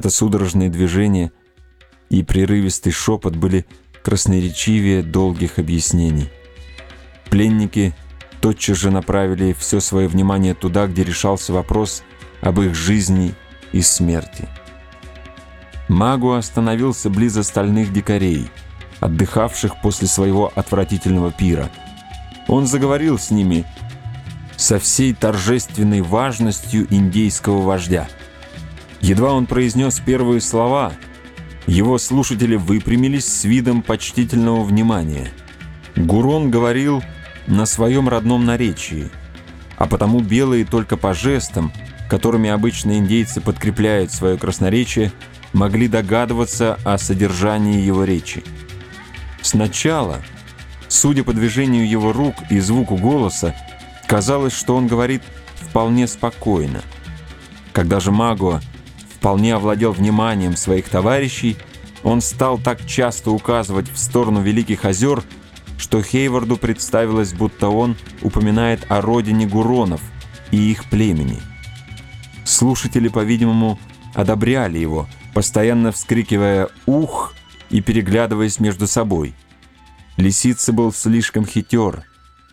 Это судорожные движения и прерывистый шепот были красноречивее долгих объяснений. Пленники тотчас же направили все свое внимание туда, где решался вопрос об их жизни и смерти. Магу остановился близ остальных дикарей, отдыхавших после своего отвратительного пира. Он заговорил с ними со всей торжественной важностью индейского вождя. Едва он произнес первые слова, его слушатели выпрямились с видом почтительного внимания. Гурон говорил на своем родном наречии, а потому белые только по жестам, которыми обычно индейцы подкрепляют свое красноречие, могли догадываться о содержании его речи. Сначала, судя по движению его рук и звуку голоса, казалось, что он говорит вполне спокойно. Когда же Магуа вполне овладел вниманием своих товарищей, он стал так часто указывать в сторону Великих озер, что Хейварду представилось, будто он упоминает о родине Гуронов и их племени. Слушатели, по-видимому, одобряли его, постоянно вскрикивая «Ух!» и переглядываясь между собой. Лисица был слишком хитер,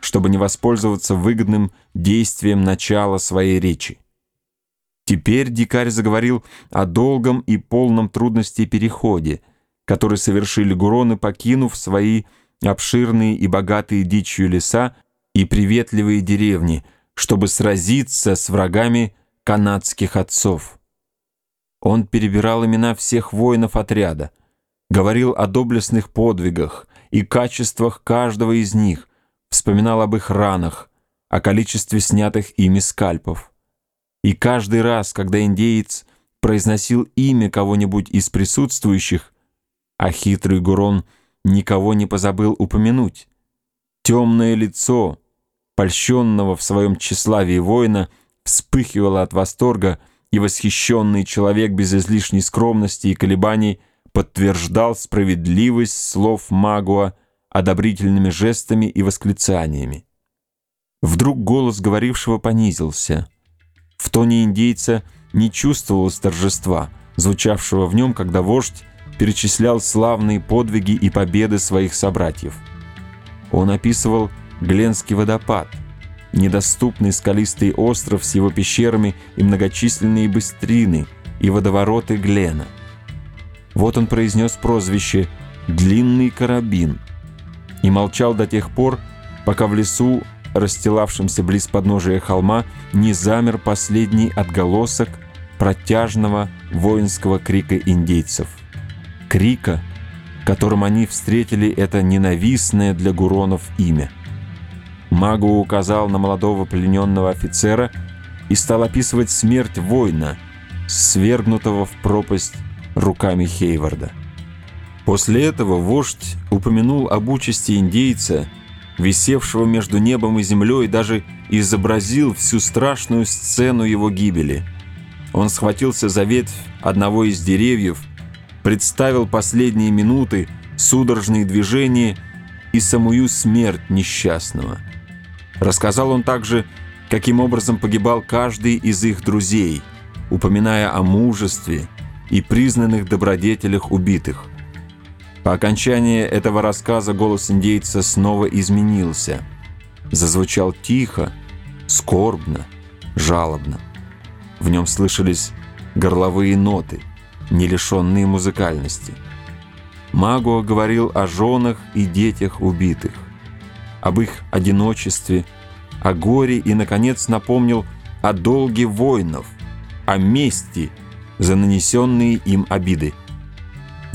чтобы не воспользоваться выгодным действием начала своей речи. Теперь дикарь заговорил о долгом и полном трудности переходе, который совершили гуроны, покинув свои обширные и богатые дичью леса и приветливые деревни, чтобы сразиться с врагами канадских отцов. Он перебирал имена всех воинов отряда, говорил о доблестных подвигах и качествах каждого из них, вспоминал об их ранах, о количестве снятых ими скальпов. И каждый раз, когда индеец произносил имя кого-нибудь из присутствующих, а хитрый Гурон никого не позабыл упомянуть, темное лицо, польщенного в своем тщеславии воина, вспыхивало от восторга, и восхищенный человек без излишней скромности и колебаний подтверждал справедливость слов Магуа одобрительными жестами и восклицаниями. Вдруг голос говорившего понизился. В тоне индейца не чувствовалось торжества, звучавшего в нем, когда вождь перечислял славные подвиги и победы своих собратьев. Он описывал Гленский водопад, недоступный скалистый остров с его пещерами и многочисленные быстрины и водовороты Глена. Вот он произнес прозвище «Длинный карабин» и молчал до тех пор, пока в лесу, расстилавшемся близ подножия холма, не замер последний отголосок протяжного воинского крика индейцев крика, которым они встретили это ненавистное для Гуронов имя. Магу указал на молодого плененного офицера и стал описывать смерть воина, свергнутого в пропасть руками Хейварда. После этого вождь упомянул об участи индейца, висевшего между небом и землей, даже изобразил всю страшную сцену его гибели. Он схватился за ветвь одного из деревьев представил последние минуты, судорожные движения и самую смерть несчастного. Рассказал он также, каким образом погибал каждый из их друзей, упоминая о мужестве и признанных добродетелях убитых. По окончании этого рассказа голос индейца снова изменился. Зазвучал тихо, скорбно, жалобно. В нем слышались горловые ноты – не лишенные музыкальности. Магуа говорил о женах и детях убитых, об их одиночестве, о горе и, наконец, напомнил о долге воинов, о мести за нанесенные им обиды.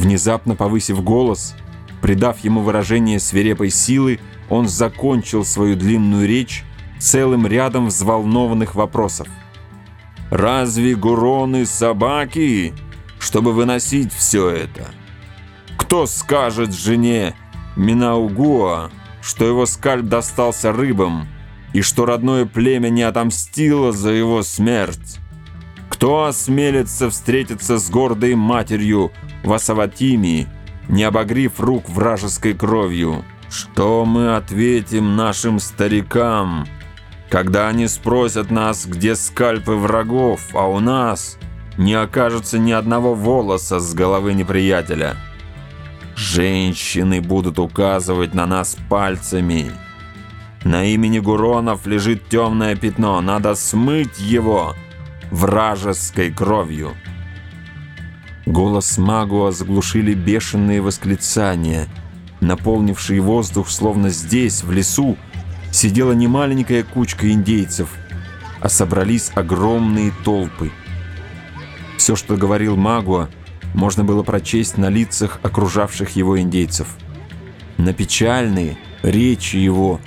Внезапно повысив голос, придав ему выражение свирепой силы, он закончил свою длинную речь целым рядом взволнованных вопросов. «Разве гуроны собаки?» чтобы выносить все это? Кто скажет жене Минаугуа, что его скальп достался рыбам и что родное племя не отомстило за его смерть? Кто осмелится встретиться с гордой матерью в не обогрив рук вражеской кровью? Что мы ответим нашим старикам, когда они спросят нас, где скальпы врагов, а у нас не окажется ни одного волоса с головы неприятеля. Женщины будут указывать на нас пальцами. На имени Гуронов лежит темное пятно. Надо смыть его вражеской кровью. Голос Магуа заглушили бешеные восклицания, наполнившие воздух, словно здесь, в лесу, сидела не маленькая кучка индейцев, а собрались огромные толпы. Все, что говорил Магуа, можно было прочесть на лицах окружавших его индейцев. На печальные речи его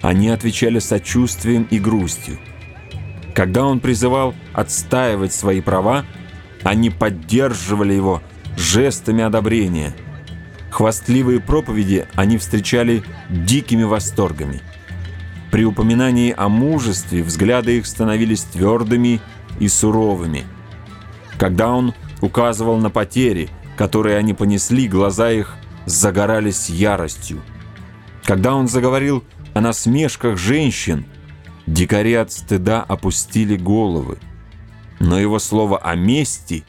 они отвечали сочувствием и грустью. Когда он призывал отстаивать свои права, они поддерживали его жестами одобрения. Хвастливые проповеди они встречали дикими восторгами. При упоминании о мужестве взгляды их становились твердыми и суровыми. Когда он указывал на потери, которые они понесли, глаза их загорались яростью. Когда он заговорил о насмешках женщин, дикари от стыда опустили головы. Но его слово о мести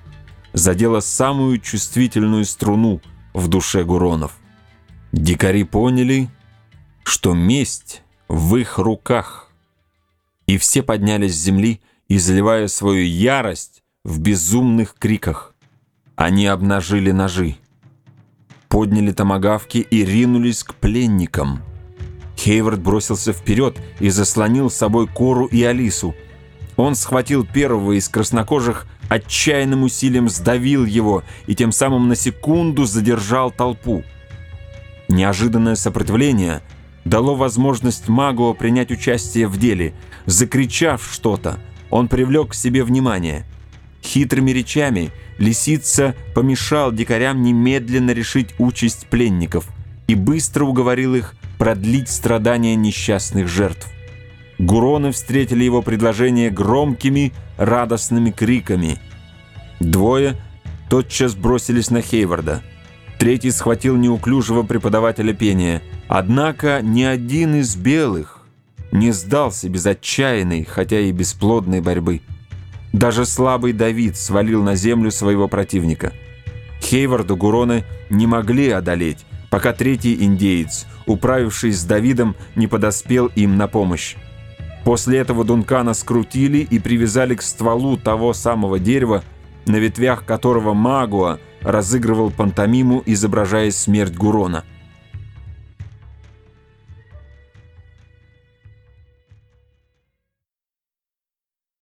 задело самую чувствительную струну в душе Гуронов. Дикари поняли, что месть в их руках. И все поднялись с земли, изливая свою ярость в безумных криках. Они обнажили ножи, подняли томагавки и ринулись к пленникам. Хейвард бросился вперед и заслонил с собой Кору и Алису. Он схватил первого из краснокожих, отчаянным усилием сдавил его и тем самым на секунду задержал толпу. Неожиданное сопротивление дало возможность магу принять участие в деле. Закричав что-то, он привлек к себе внимание. Хитрыми речами лисица помешал дикарям немедленно решить участь пленников и быстро уговорил их продлить страдания несчастных жертв. Гуроны встретили его предложение громкими, радостными криками. Двое тотчас бросились на Хейварда. Третий схватил неуклюжего преподавателя пения. Однако ни один из белых не сдался без отчаянной, хотя и бесплодной борьбы. Даже слабый Давид свалил на землю своего противника. Хейварду Гуроны не могли одолеть, пока третий индеец, управившись с Давидом, не подоспел им на помощь. После этого Дункана скрутили и привязали к стволу того самого дерева, на ветвях которого Магуа разыгрывал пантомиму, изображая смерть Гурона.